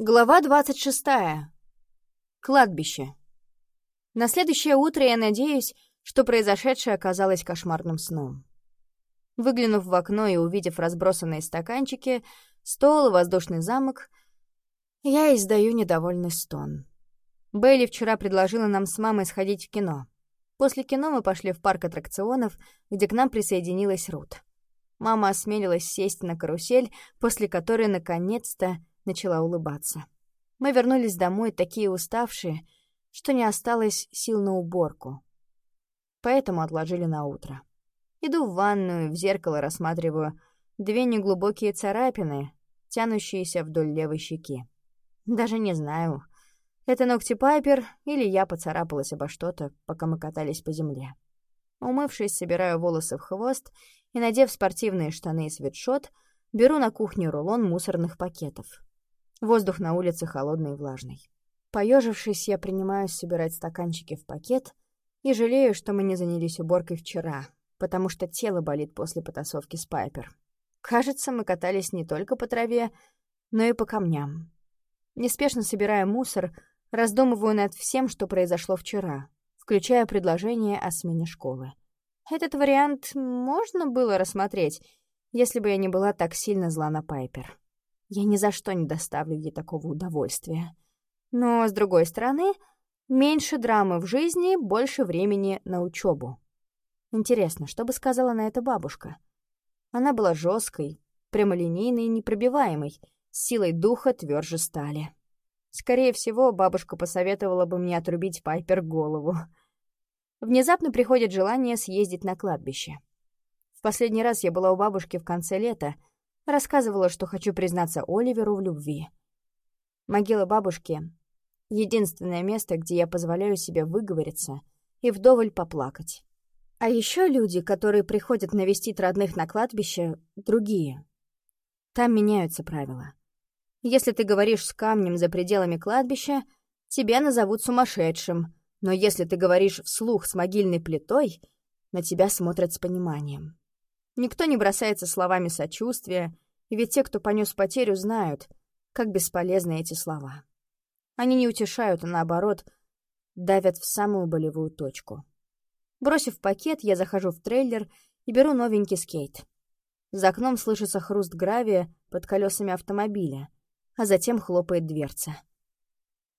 Глава 26. Кладбище. На следующее утро я надеюсь, что произошедшее оказалось кошмарным сном. Выглянув в окно и увидев разбросанные стаканчики, стол и воздушный замок, я издаю недовольный стон. Бейли вчера предложила нам с мамой сходить в кино. После кино мы пошли в парк аттракционов, где к нам присоединилась Рут. Мама осмелилась сесть на карусель, после которой, наконец-то, начала улыбаться. Мы вернулись домой такие уставшие, что не осталось сил на уборку. Поэтому отложили на утро. Иду в ванную, в зеркало рассматриваю две неглубокие царапины, тянущиеся вдоль левой щеки. Даже не знаю, это ногти Пайпер или я поцарапалась обо что-то, пока мы катались по земле. Умывшись, собираю волосы в хвост и, надев спортивные штаны и свитшот, беру на кухне рулон мусорных пакетов. Воздух на улице холодный и влажный. Поежившись, я принимаюсь собирать стаканчики в пакет и жалею, что мы не занялись уборкой вчера, потому что тело болит после потасовки с Пайпер. Кажется, мы катались не только по траве, но и по камням. Неспешно собирая мусор, раздумываю над всем, что произошло вчера, включая предложение о смене школы. Этот вариант можно было рассмотреть, если бы я не была так сильно зла на Пайпер. Я ни за что не доставлю ей такого удовольствия. Но, с другой стороны, меньше драмы в жизни, больше времени на учебу. Интересно, что бы сказала на это бабушка? Она была жесткой, прямолинейной и непробиваемой, силой духа тверже стали. Скорее всего, бабушка посоветовала бы мне отрубить Пайпер голову. Внезапно приходит желание съездить на кладбище. В последний раз я была у бабушки в конце лета — Рассказывала, что хочу признаться Оливеру в любви. Могила бабушки — единственное место, где я позволяю себе выговориться и вдоволь поплакать. А еще люди, которые приходят навестить родных на кладбище, другие. Там меняются правила. Если ты говоришь с камнем за пределами кладбища, тебя назовут сумасшедшим, но если ты говоришь вслух с могильной плитой, на тебя смотрят с пониманием. Никто не бросается словами сочувствия, ведь те, кто понес потерю, знают, как бесполезны эти слова. Они не утешают, а наоборот, давят в самую болевую точку. Бросив пакет, я захожу в трейлер и беру новенький скейт. За окном слышится хруст гравия под колесами автомобиля, а затем хлопает дверца.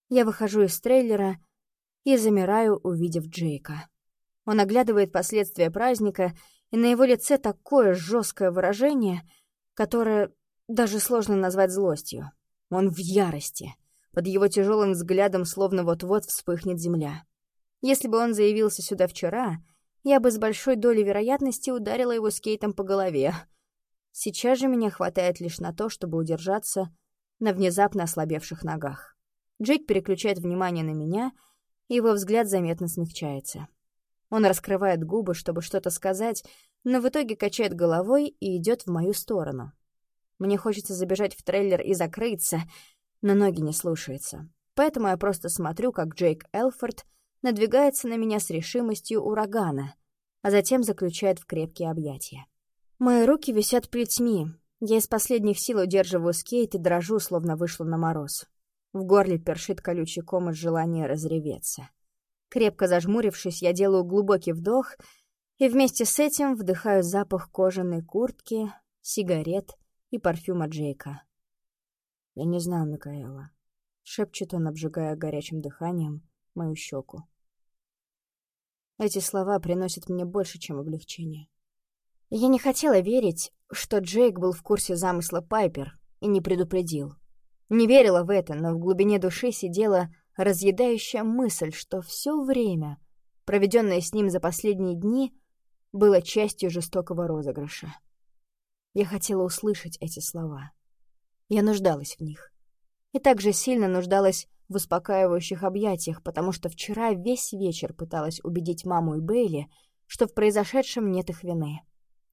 Я выхожу из трейлера и замираю, увидев Джейка. Он оглядывает последствия праздника и на его лице такое жесткое выражение, которое даже сложно назвать злостью. Он в ярости. Под его тяжелым взглядом словно вот-вот вспыхнет земля. Если бы он заявился сюда вчера, я бы с большой долей вероятности ударила его скейтом по голове. Сейчас же меня хватает лишь на то, чтобы удержаться на внезапно ослабевших ногах. Джейк переключает внимание на меня, и его взгляд заметно смягчается. Он раскрывает губы, чтобы что-то сказать, но в итоге качает головой и идет в мою сторону. Мне хочется забежать в трейлер и закрыться, но ноги не слушаются. Поэтому я просто смотрю, как Джейк Элфорд надвигается на меня с решимостью урагана, а затем заключает в крепкие объятия. Мои руки висят плетьми. Я из последних сил удерживаю скейт и дрожу, словно вышла на мороз. В горле першит колючий ком из желания разреветься. Крепко зажмурившись, я делаю глубокий вдох и вместе с этим вдыхаю запах кожаной куртки, сигарет и парфюма Джейка. «Я не знаю Микаэла», — шепчет он, обжигая горячим дыханием мою щеку. Эти слова приносят мне больше, чем облегчение. Я не хотела верить, что Джейк был в курсе замысла Пайпер и не предупредил. Не верила в это, но в глубине души сидела разъедающая мысль, что все время, проведенное с ним за последние дни, было частью жестокого розыгрыша. Я хотела услышать эти слова. Я нуждалась в них. И также сильно нуждалась в успокаивающих объятиях, потому что вчера весь вечер пыталась убедить маму и Бейли, что в произошедшем нет их вины.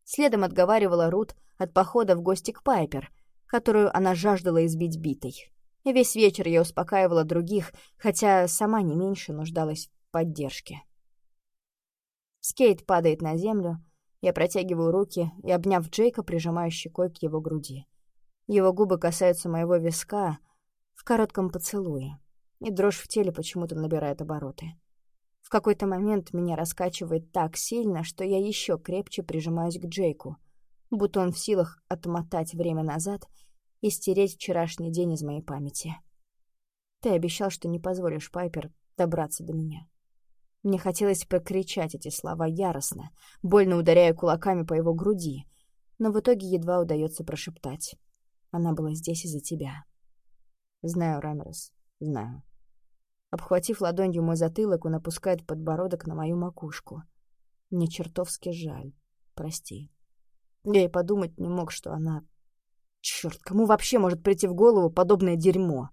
Следом отговаривала Рут от похода в гости к Пайпер, которую она жаждала избить битой. Весь вечер я успокаивала других, хотя сама не меньше нуждалась в поддержке. Скейт падает на землю, я протягиваю руки и, обняв Джейка, прижимаю щекой к его груди. Его губы касаются моего виска, в коротком поцелуе, и дрожь в теле почему-то набирает обороты. В какой-то момент меня раскачивает так сильно, что я еще крепче прижимаюсь к Джейку, будто он в силах отмотать время назад и стереть вчерашний день из моей памяти. Ты обещал, что не позволишь Пайпер добраться до меня. Мне хотелось прокричать эти слова яростно, больно ударяя кулаками по его груди, но в итоге едва удается прошептать. Она была здесь из-за тебя. Знаю, Рамерс, знаю. Обхватив ладонью мой затылок, он опускает подбородок на мою макушку. Мне чертовски жаль. Прости. Я и подумать не мог, что она... Черт, кому вообще может прийти в голову подобное дерьмо?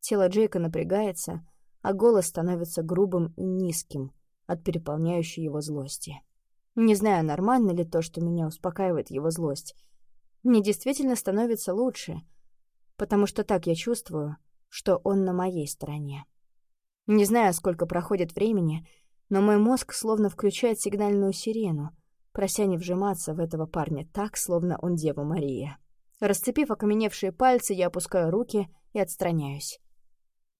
Тело Джейка напрягается, а голос становится грубым и низким от переполняющей его злости. Не знаю, нормально ли то, что меня успокаивает его злость. Мне действительно становится лучше, потому что так я чувствую, что он на моей стороне. Не знаю, сколько проходит времени, но мой мозг словно включает сигнальную сирену, прося не вжиматься в этого парня так, словно он Дева Мария. Расцепив окаменевшие пальцы, я опускаю руки и отстраняюсь.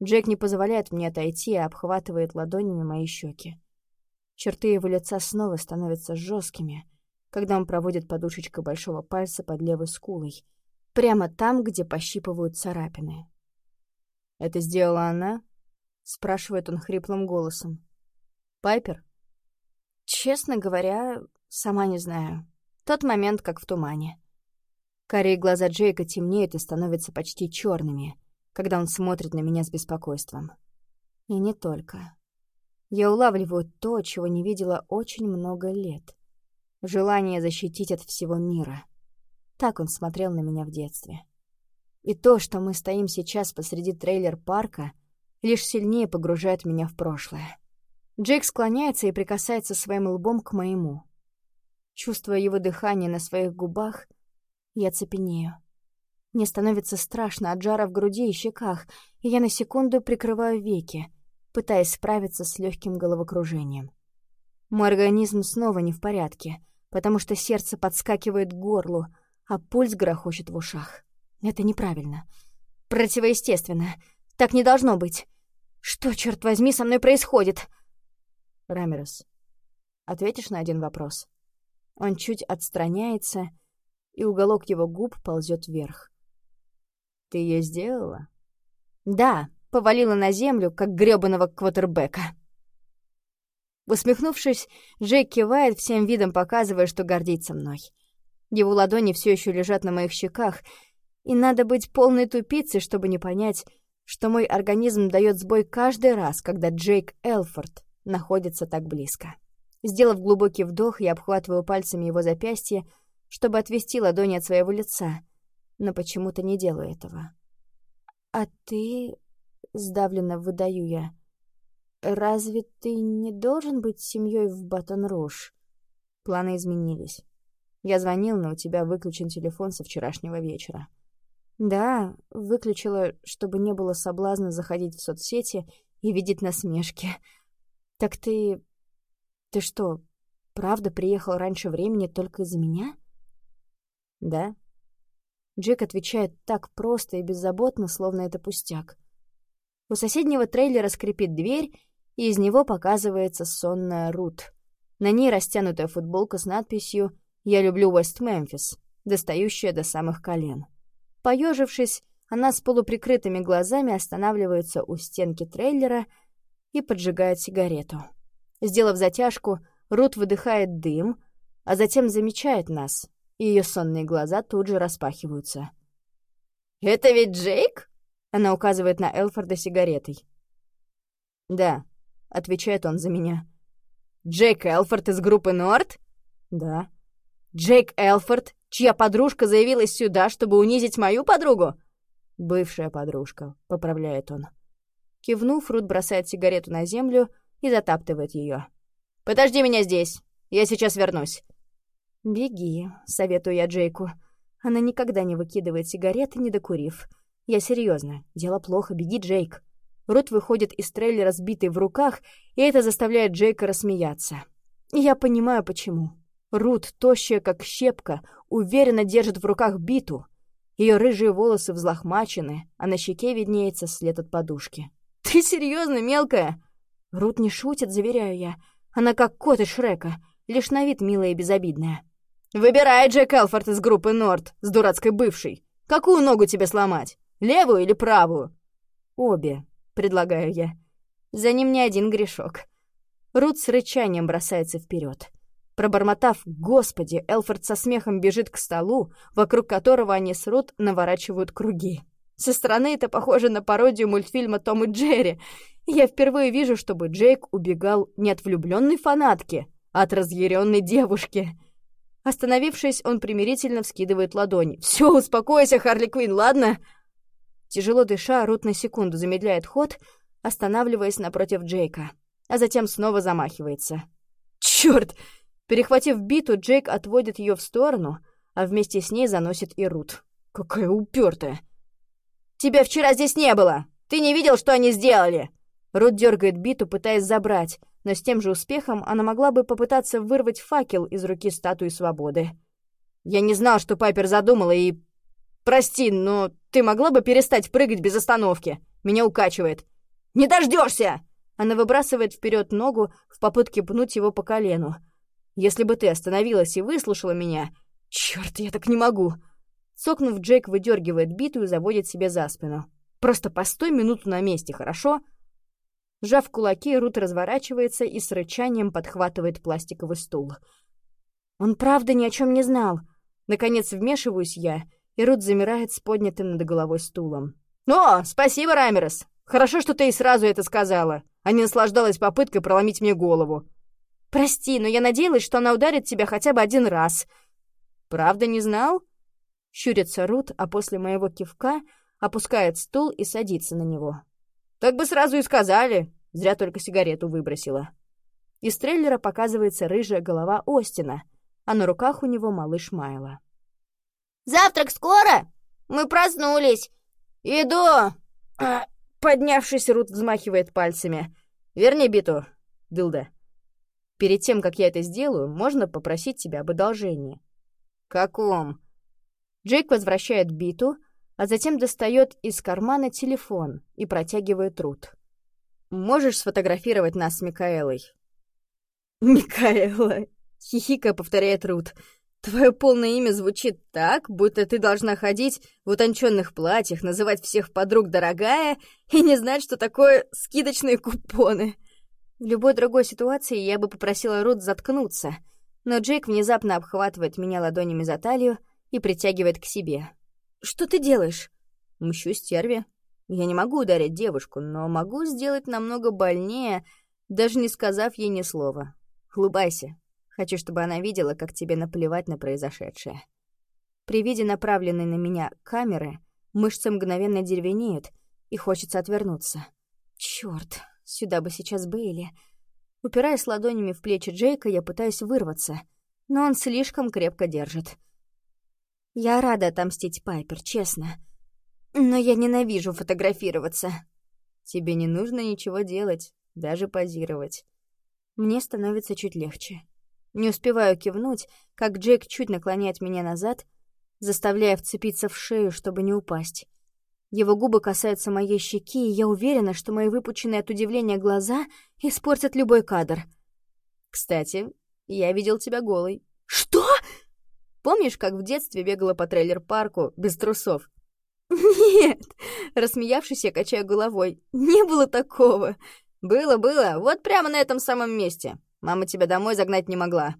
Джек не позволяет мне отойти, а обхватывает ладонями мои щеки. Черты его лица снова становятся жесткими, когда он проводит подушечкой большого пальца под левой скулой, прямо там, где пощипывают царапины. «Это сделала она?» — спрашивает он хриплым голосом. «Пайпер?» «Честно говоря, сама не знаю. Тот момент, как в тумане». Карие глаза Джейка темнеют и становятся почти черными, когда он смотрит на меня с беспокойством. И не только. Я улавливаю то, чего не видела очень много лет. Желание защитить от всего мира. Так он смотрел на меня в детстве. И то, что мы стоим сейчас посреди трейлер-парка, лишь сильнее погружает меня в прошлое. Джейк склоняется и прикасается своим лбом к моему. Чувствуя его дыхание на своих губах, я цепенею. Мне становится страшно от жара в груди и щеках, и я на секунду прикрываю веки, пытаясь справиться с легким головокружением. Мой организм снова не в порядке, потому что сердце подскакивает к горлу, а пульс грохочет в ушах. Это неправильно. Противоестественно. Так не должно быть. Что, черт возьми, со мной происходит? Рамерес, ответишь на один вопрос? Он чуть отстраняется, и уголок его губ ползет вверх. Ты ее сделала? Да, повалила на землю, как грёбаного квотербека. Усмехнувшись, Джейк кивает, всем видом показывая, что гордится мной. Его ладони все еще лежат на моих щеках, и надо быть полной тупицей, чтобы не понять, что мой организм дает сбой каждый раз, когда Джейк Элфорд находится так близко. Сделав глубокий вдох, я обхватываю пальцами его запястье, чтобы отвести ладони от своего лица, но почему-то не делаю этого. «А ты...» — сдавленно выдаю я. «Разве ты не должен быть семьей в Батон-Руж?» Планы изменились. Я звонил, но у тебя выключен телефон со вчерашнего вечера. Да, выключила, чтобы не было соблазна заходить в соцсети и видеть насмешки. Так ты... Ты что, правда приехал раньше времени только из-за меня? Да. Джек отвечает так просто и беззаботно, словно это пустяк. У соседнего трейлера скрипит дверь, и из него показывается сонная Рут. На ней растянутая футболка с надписью «Я люблю Уэст-Мемфис», достающая до самых колен. Поежившись, она с полуприкрытыми глазами останавливается у стенки трейлера и поджигает сигарету. Сделав затяжку, Рут выдыхает дым, а затем замечает нас, и ее сонные глаза тут же распахиваются. «Это ведь Джейк?» — она указывает на Элфорда сигаретой. «Да», — отвечает он за меня. «Джейк Элфорд из группы Норд?» «Да». «Джейк Элфорд чья подружка заявилась сюда, чтобы унизить мою подругу?» «Бывшая подружка», — поправляет он. Кивнув, Рут бросает сигарету на землю и затаптывает ее. «Подожди меня здесь, я сейчас вернусь». «Беги», — советую я Джейку. Она никогда не выкидывает сигареты, не докурив. Я серьезно, дело плохо, беги, Джейк. Рут выходит из трейлера сбитый в руках, и это заставляет Джейка рассмеяться. я понимаю, почему. Рут, тощая как щепка, уверенно держит в руках биту. Ее рыжие волосы взлохмачены, а на щеке виднеется след от подушки. «Ты серьезно, мелкая?» Рут не шутит, заверяю я. Она как кот из Шрека, лишь на вид милая и безобидная. «Выбирай, Джек Элфорд из группы Норд с дурацкой бывшей. Какую ногу тебе сломать? Левую или правую?» «Обе», — предлагаю я. За ним не один грешок. Рут с рычанием бросается вперед. Пробормотав «Господи!», Элфорд со смехом бежит к столу, вокруг которого они с Рут наворачивают круги. Со стороны это похоже на пародию мультфильма «Том и Джерри». Я впервые вижу, чтобы Джейк убегал не от влюбленной фанатки, а от разъяренной девушки. Остановившись, он примирительно вскидывает ладони. «Все, успокойся, Харли Квин, ладно?» Тяжело дыша, Рут на секунду замедляет ход, останавливаясь напротив Джейка, а затем снова замахивается. «Чёрт!» Перехватив биту, Джейк отводит ее в сторону, а вместе с ней заносит и Рут. «Какая упертая!» «Тебя вчера здесь не было! Ты не видел, что они сделали?» Рут дергает биту, пытаясь забрать, но с тем же успехом она могла бы попытаться вырвать факел из руки статуи свободы. «Я не знал, что Пайпер задумала, и... Прости, но ты могла бы перестать прыгать без остановки? Меня укачивает». «Не дождешься! Она выбрасывает вперед ногу в попытке пнуть его по колену. «Если бы ты остановилась и выслушала меня...» «Чёрт, я так не могу!» Сокнув, Джейк выдергивает биту и заводит себе за спину. «Просто постой минуту на месте, хорошо?» Сжав кулаки, Рут разворачивается и с рычанием подхватывает пластиковый стул. Он правда ни о чем не знал. Наконец вмешиваюсь я, и Рут замирает с поднятым над головой стулом. «О, спасибо, Рамерес! Хорошо, что ты и сразу это сказала, а не наслаждалась попыткой проломить мне голову». «Прости, но я надеялась, что она ударит тебя хотя бы один раз». «Правда не знал?» Щурится Рут, а после моего кивка опускает стул и садится на него. «Так бы сразу и сказали. Зря только сигарету выбросила». Из трейлера показывается рыжая голова Остина, а на руках у него малыш Майла. «Завтрак скоро? Мы проснулись. Иду!» а, Поднявшись, Рут взмахивает пальцами. «Верни биту, Дылда. Перед тем, как я это сделаю, можно попросить тебя об одолжении». «Каком?» Джейк возвращает биту, а затем достает из кармана телефон и протягивает Рут. «Можешь сфотографировать нас с Микаэлой?» «Микаэла!» — хихикая повторяет Рут. «Твое полное имя звучит так, будто ты должна ходить в утонченных платьях, называть всех подруг «дорогая» и не знать, что такое скидочные купоны». В любой другой ситуации я бы попросила Рут заткнуться, но Джейк внезапно обхватывает меня ладонями за талию и притягивает к себе. «Что ты делаешь?» «Мщу стерве. Я не могу ударить девушку, но могу сделать намного больнее, даже не сказав ей ни слова. Улыбайся. Хочу, чтобы она видела, как тебе наплевать на произошедшее». При виде направленной на меня камеры мышцы мгновенно деревенеют, и хочется отвернуться. Чёрт, сюда бы сейчас Бейли. Упираясь ладонями в плечи Джейка, я пытаюсь вырваться, но он слишком крепко держит. Я рада отомстить Пайпер, честно. Но я ненавижу фотографироваться. Тебе не нужно ничего делать, даже позировать. Мне становится чуть легче. Не успеваю кивнуть, как Джейк чуть наклоняет меня назад, заставляя вцепиться в шею, чтобы не упасть. Его губы касаются моей щеки, и я уверена, что мои выпученные от удивления глаза испортят любой кадр. «Кстати, я видел тебя голой». «Что?» Помнишь, как в детстве бегала по трейлер-парку без трусов?» «Нет!» — рассмеявшись, я качаю головой. «Не было такого!» «Было, было, вот прямо на этом самом месте. Мама тебя домой загнать не могла».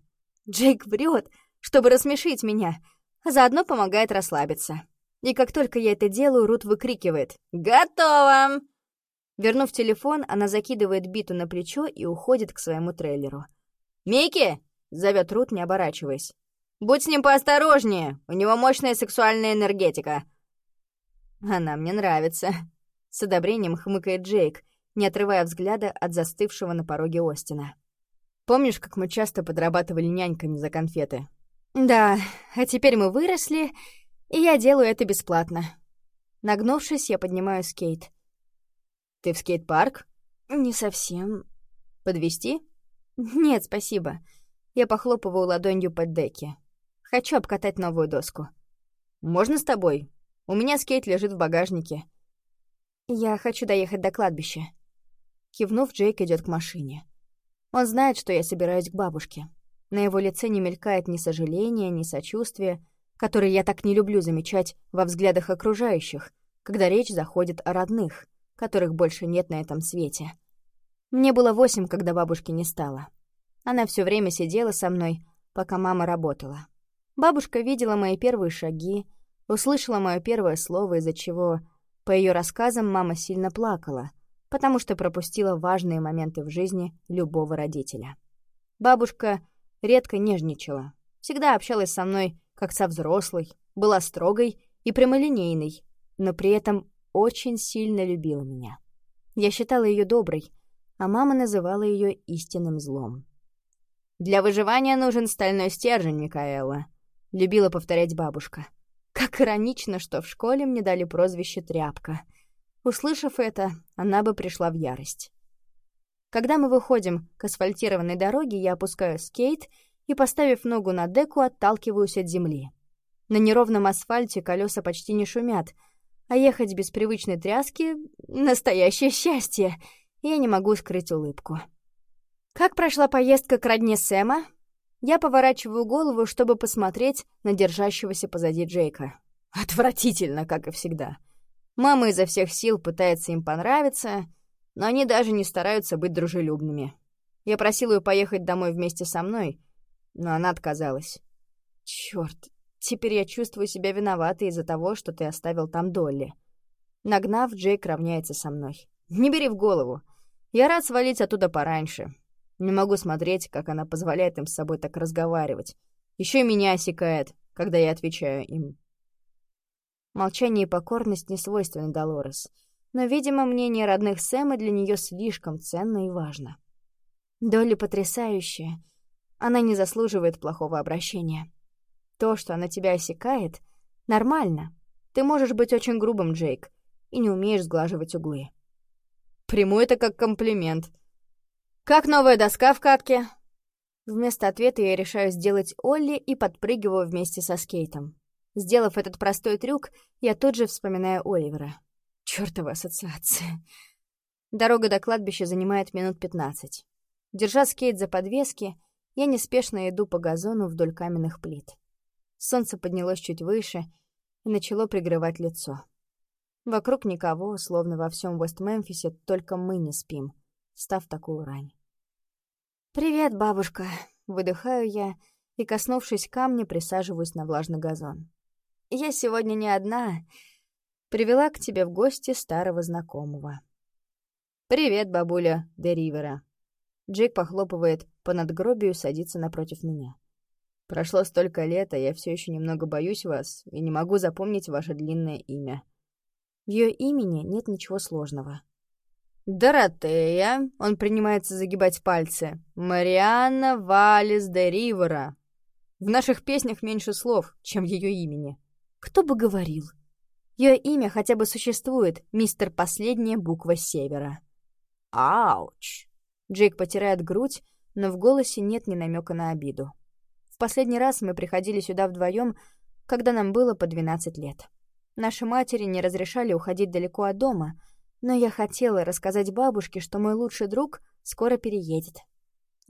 Джейк врет, чтобы рассмешить меня, а заодно помогает расслабиться. И как только я это делаю, Рут выкрикивает «Готово!». Вернув телефон, она закидывает биту на плечо и уходит к своему трейлеру. «Микки!» — зовет Рут, не оборачиваясь. Будь с ним поосторожнее, у него мощная сексуальная энергетика». «Она мне нравится», — с одобрением хмыкает Джейк, не отрывая взгляда от застывшего на пороге Остина. «Помнишь, как мы часто подрабатывали няньками за конфеты?» «Да, а теперь мы выросли, и я делаю это бесплатно». Нагнувшись, я поднимаю скейт. «Ты в скейт-парк?» «Не совсем». Подвести? «Нет, спасибо». Я похлопываю ладонью под деки. Хочу обкатать новую доску. Можно с тобой? У меня скейт лежит в багажнике. Я хочу доехать до кладбища. Кивнув, Джейк идет к машине. Он знает, что я собираюсь к бабушке. На его лице не мелькает ни сожаления, ни сочувствия, которые я так не люблю замечать во взглядах окружающих, когда речь заходит о родных, которых больше нет на этом свете. Мне было восемь, когда бабушки не стало. Она все время сидела со мной, пока мама работала. Бабушка видела мои первые шаги, услышала мое первое слово, из-за чего, по ее рассказам, мама сильно плакала, потому что пропустила важные моменты в жизни любого родителя. Бабушка редко нежничала, всегда общалась со мной как со взрослой, была строгой и прямолинейной, но при этом очень сильно любила меня. Я считала ее доброй, а мама называла ее истинным злом. «Для выживания нужен стальной стержень, Микаэла», — любила повторять бабушка. Как иронично, что в школе мне дали прозвище «тряпка». Услышав это, она бы пришла в ярость. Когда мы выходим к асфальтированной дороге, я опускаю скейт и, поставив ногу на деку, отталкиваюсь от земли. На неровном асфальте колеса почти не шумят, а ехать без привычной тряски — настоящее счастье. Я не могу скрыть улыбку. Как прошла поездка к родне Сэма? Я поворачиваю голову, чтобы посмотреть на держащегося позади Джейка. Отвратительно, как и всегда. Мама изо всех сил пытается им понравиться, но они даже не стараются быть дружелюбными. Я просил ее поехать домой вместе со мной, но она отказалась. Черт, теперь я чувствую себя виноватой из-за того, что ты оставил там Долли. Нагнав, Джейк равняется со мной. Не бери в голову. Я рад свалить оттуда пораньше. Не могу смотреть, как она позволяет им с собой так разговаривать. Еще и меня осекает, когда я отвечаю им. Молчание и покорность не свойственны Долорес, но, видимо, мнение родных Сэма для нее слишком ценно и важно. Долли потрясающая. Она не заслуживает плохого обращения. То, что она тебя осекает, нормально. Ты можешь быть очень грубым, Джейк, и не умеешь сглаживать углы. Приму это как комплимент — «Как новая доска в катке?» Вместо ответа я решаю сделать Олли и подпрыгиваю вместе со скейтом. Сделав этот простой трюк, я тут же вспоминаю Оливера. Чёртова ассоциация. Дорога до кладбища занимает минут пятнадцать. Держа скейт за подвески, я неспешно иду по газону вдоль каменных плит. Солнце поднялось чуть выше и начало пригревать лицо. Вокруг никого, словно во всем Вест-Мемфисе, только мы не спим, став такую рань. «Привет, бабушка!» — выдыхаю я и, коснувшись камня, присаживаюсь на влажный газон. «Я сегодня не одна. Привела к тебе в гости старого знакомого». «Привет, бабуля Деривера!» Джейк похлопывает по надгробию и садится напротив меня. «Прошло столько лет, а я все еще немного боюсь вас и не могу запомнить ваше длинное имя». В ее имени нет ничего сложного. Доротея, он принимается загибать пальцы, Марианна Валис де Ривера. В наших песнях меньше слов, чем ее имени. Кто бы говорил? Ее имя хотя бы существует, мистер Последняя буква Севера. Ауч! Джейк потирает грудь, но в голосе нет ни намека на обиду. В последний раз мы приходили сюда вдвоем, когда нам было по 12 лет. Наши матери не разрешали уходить далеко от дома — но я хотела рассказать бабушке, что мой лучший друг скоро переедет.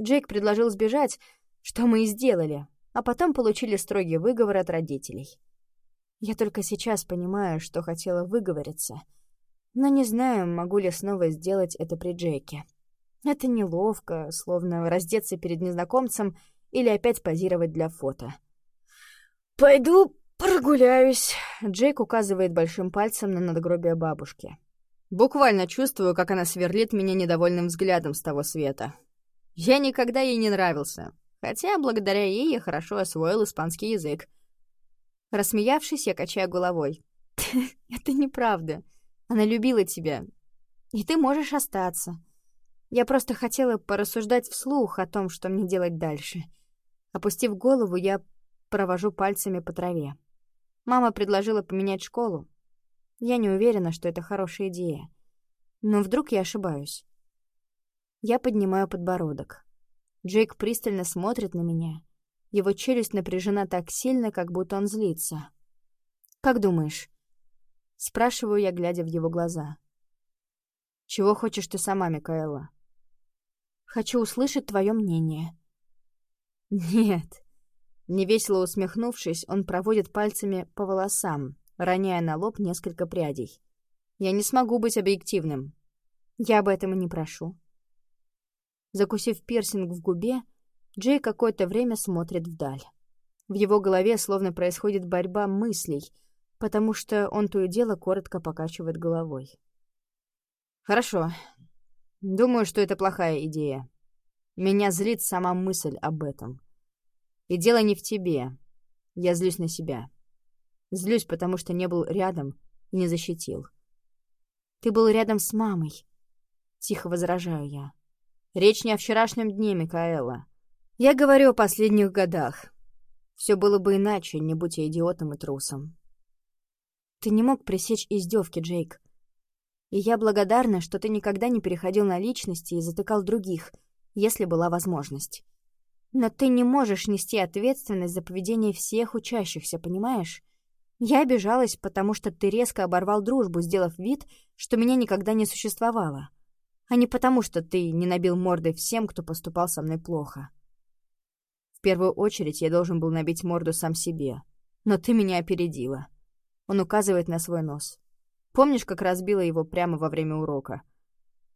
Джейк предложил сбежать, что мы и сделали, а потом получили строгий выговор от родителей. Я только сейчас понимаю, что хотела выговориться, но не знаю, могу ли снова сделать это при Джейке. Это неловко, словно раздеться перед незнакомцем или опять позировать для фото. «Пойду прогуляюсь», — Джейк указывает большим пальцем на надгробие бабушки. Буквально чувствую, как она сверлит меня недовольным взглядом с того света. Я никогда ей не нравился, хотя благодаря ей я хорошо освоил испанский язык. Рассмеявшись, я качаю головой. «Это неправда. Она любила тебя. И ты можешь остаться. Я просто хотела порассуждать вслух о том, что мне делать дальше. Опустив голову, я провожу пальцами по траве. Мама предложила поменять школу, я не уверена, что это хорошая идея. Но вдруг я ошибаюсь. Я поднимаю подбородок. Джейк пристально смотрит на меня. Его челюсть напряжена так сильно, как будто он злится. «Как думаешь, Спрашиваю я, глядя в его глаза. «Чего хочешь ты сама, Микаэла?» «Хочу услышать твое мнение». «Нет». Невесело усмехнувшись, он проводит пальцами по волосам, роняя на лоб несколько прядей. «Я не смогу быть объективным. Я об этом и не прошу». Закусив пирсинг в губе, Джей какое-то время смотрит вдаль. В его голове словно происходит борьба мыслей, потому что он то и дело коротко покачивает головой. «Хорошо. Думаю, что это плохая идея. Меня злит сама мысль об этом. И дело не в тебе. Я злюсь на себя. Злюсь, потому что не был рядом и не защитил. Ты был рядом с мамой. Тихо возражаю я. Речь не о вчерашнем дне, Микаэла. Я говорю о последних годах. Все было бы иначе, не будь я идиотом и трусом. Ты не мог пресечь издевки, Джейк. И я благодарна, что ты никогда не переходил на личности и затыкал других, если была возможность. Но ты не можешь нести ответственность за поведение всех учащихся, понимаешь? Я обижалась, потому что ты резко оборвал дружбу, сделав вид, что меня никогда не существовало. А не потому, что ты не набил мордой всем, кто поступал со мной плохо. В первую очередь я должен был набить морду сам себе. Но ты меня опередила. Он указывает на свой нос. Помнишь, как разбила его прямо во время урока?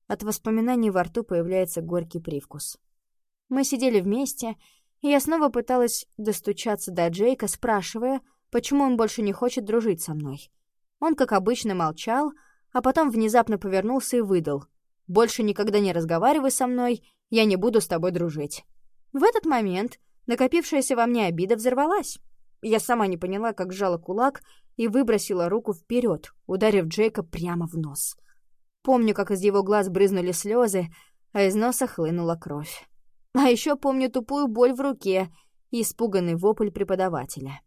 От воспоминаний во рту появляется горький привкус. Мы сидели вместе, и я снова пыталась достучаться до Джейка, спрашивая, почему он больше не хочет дружить со мной. Он, как обычно, молчал, а потом внезапно повернулся и выдал. «Больше никогда не разговаривай со мной, я не буду с тобой дружить». В этот момент накопившаяся во мне обида взорвалась. Я сама не поняла, как сжала кулак и выбросила руку вперед, ударив Джейка прямо в нос. Помню, как из его глаз брызнули слезы, а из носа хлынула кровь. А еще помню тупую боль в руке и испуганный вопль преподавателя.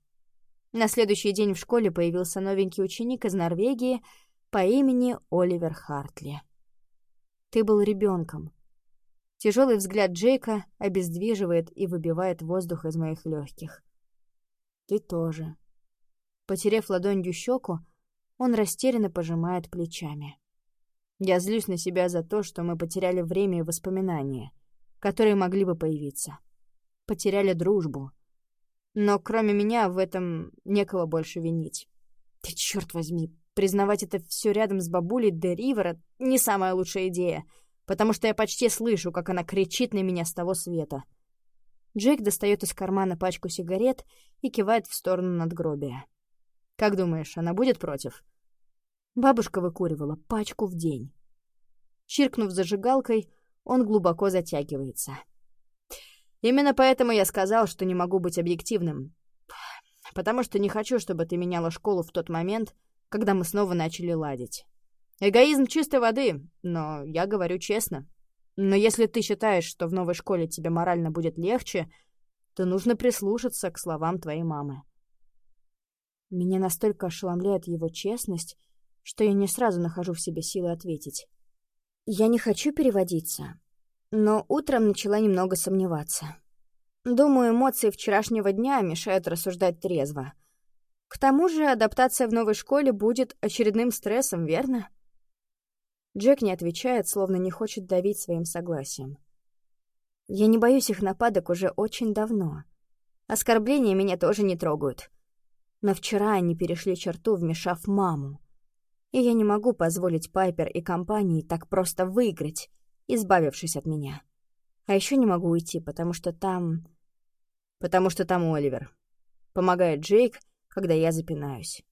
На следующий день в школе появился новенький ученик из Норвегии по имени Оливер Хартли. Ты был ребенком. Тяжелый взгляд Джейка обездвиживает и выбивает воздух из моих легких. Ты тоже. Потерев ладонью щеку, он растерянно пожимает плечами. Я злюсь на себя за то, что мы потеряли время и воспоминания, которые могли бы появиться. Потеряли дружбу. Но кроме меня в этом некого больше винить. Ты, черт возьми, признавать это все рядом с бабулей Де Ривера не самая лучшая идея, потому что я почти слышу, как она кричит на меня с того света. Джейк достает из кармана пачку сигарет и кивает в сторону надгробия. «Как думаешь, она будет против?» Бабушка выкуривала пачку в день. Чиркнув зажигалкой, он глубоко затягивается. «Именно поэтому я сказал, что не могу быть объективным. Потому что не хочу, чтобы ты меняла школу в тот момент, когда мы снова начали ладить. Эгоизм чистой воды, но я говорю честно. Но если ты считаешь, что в новой школе тебе морально будет легче, то нужно прислушаться к словам твоей мамы. Меня настолько ошеломляет его честность, что я не сразу нахожу в себе силы ответить. Я не хочу переводиться, но утром начала немного сомневаться. Думаю, эмоции вчерашнего дня мешают рассуждать трезво. К тому же адаптация в новой школе будет очередным стрессом, верно? Джек не отвечает, словно не хочет давить своим согласием. Я не боюсь их нападок уже очень давно. Оскорбления меня тоже не трогают. Но вчера они перешли черту, вмешав маму. И я не могу позволить Пайпер и компании так просто выиграть, избавившись от меня. А еще не могу уйти, потому что там... Потому что там Оливер. Помогает Джейк, когда я запинаюсь.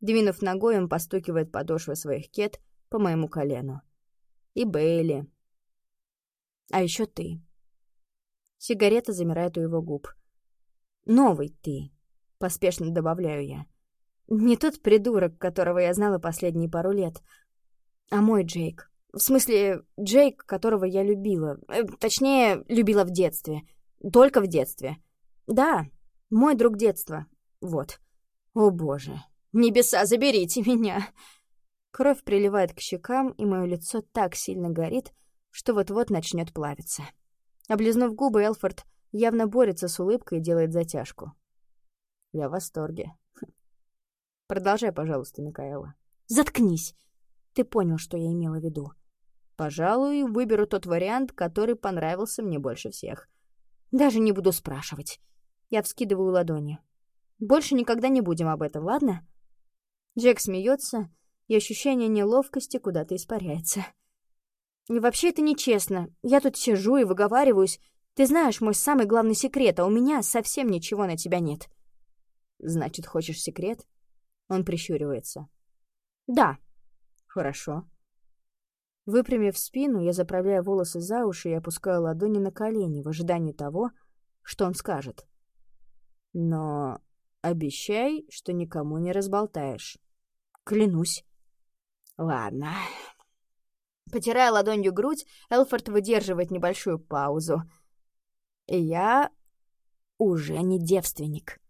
Двинув ногой, он постукивает подошвы своих кет по моему колену. И Бейли. А еще ты. Сигарета замирает у его губ. Новый ты, поспешно добавляю я. Не тот придурок, которого я знала последние пару лет, а мой Джейк. В смысле, Джейк, которого я любила. Э, точнее, любила в детстве. Только в детстве. Да, мой друг детства. Вот. О боже. Небеса, заберите меня. Кровь приливает к щекам, и мое лицо так сильно горит, что вот-вот начнет плавиться. Облизнув губы, Элфорд явно борется с улыбкой и делает затяжку. Я в восторге. Продолжай, пожалуйста, Микаэла. Заткнись. Ты понял, что я имела в виду. Пожалуй, выберу тот вариант, который понравился мне больше всех. Даже не буду спрашивать. Я вскидываю ладони. Больше никогда не будем об этом, ладно? Джек смеется, и ощущение неловкости куда-то испаряется. И вообще это нечестно. Я тут сижу и выговариваюсь. Ты знаешь мой самый главный секрет, а у меня совсем ничего на тебя нет. Значит, хочешь секрет? Он прищуривается. Да. Хорошо. Выпрямив спину, я заправляю волосы за уши и опускаю ладони на колени в ожидании того, что он скажет. Но обещай, что никому не разболтаешь. Клянусь. Ладно. Потирая ладонью грудь, Элфорд выдерживает небольшую паузу. Я уже не девственник.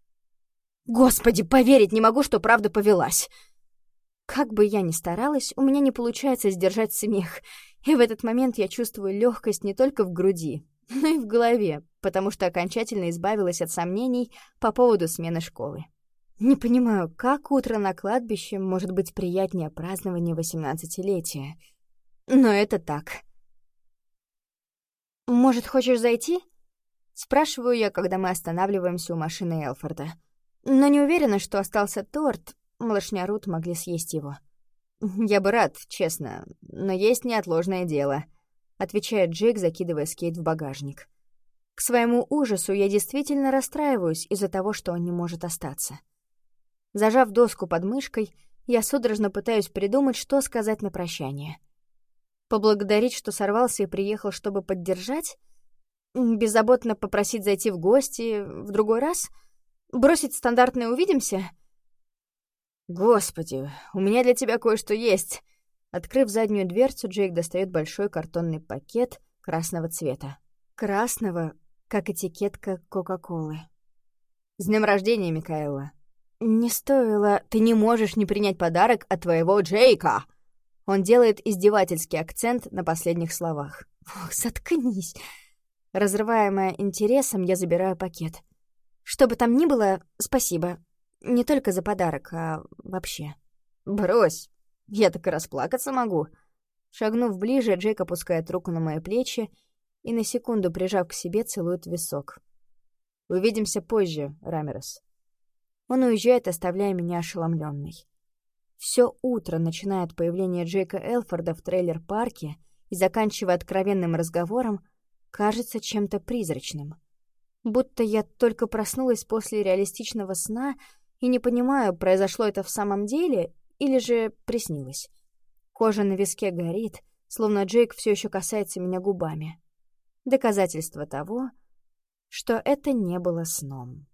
Господи, поверить не могу, что правда повелась. Как бы я ни старалась, у меня не получается сдержать смех. И в этот момент я чувствую легкость не только в груди, но и в голове, потому что окончательно избавилась от сомнений по поводу смены школы. Не понимаю, как утро на кладбище может быть приятнее празднования восемнадцатилетия. Но это так. «Может, хочешь зайти?» Спрашиваю я, когда мы останавливаемся у машины Элфорда. Но не уверена, что остался торт, Малышня Рут могли съесть его. «Я бы рад, честно, но есть неотложное дело», — отвечает Джейк, закидывая скейт в багажник. К своему ужасу я действительно расстраиваюсь из-за того, что он не может остаться. Зажав доску под мышкой, я судорожно пытаюсь придумать, что сказать на прощание. Поблагодарить, что сорвался и приехал, чтобы поддержать? Беззаботно попросить зайти в гости в другой раз? Бросить стандартное «увидимся»? «Господи, у меня для тебя кое-что есть!» Открыв заднюю дверцу, Джейк достает большой картонный пакет красного цвета. Красного, как этикетка Кока-Колы. «С днем рождения, Микаэла!» «Не стоило... Ты не можешь не принять подарок от твоего Джейка!» Он делает издевательский акцент на последних словах. «Ох, заткнись!» Разрываемая интересом, я забираю пакет. «Что бы там ни было, спасибо. Не только за подарок, а вообще. «Брось, я так и расплакаться могу». Шагнув ближе, Джейк опускает руку на мои плечи и на секунду, прижав к себе, целует висок. «Увидимся позже, Рамерес». Он уезжает, оставляя меня ошеломленной. Все утро, начиная от появления Джейка Элфорда в трейлер-парке и заканчивая откровенным разговором, кажется чем-то призрачным. Будто я только проснулась после реалистичного сна — и не понимаю, произошло это в самом деле или же приснилось. Кожа на виске горит, словно Джейк все еще касается меня губами. Доказательство того, что это не было сном.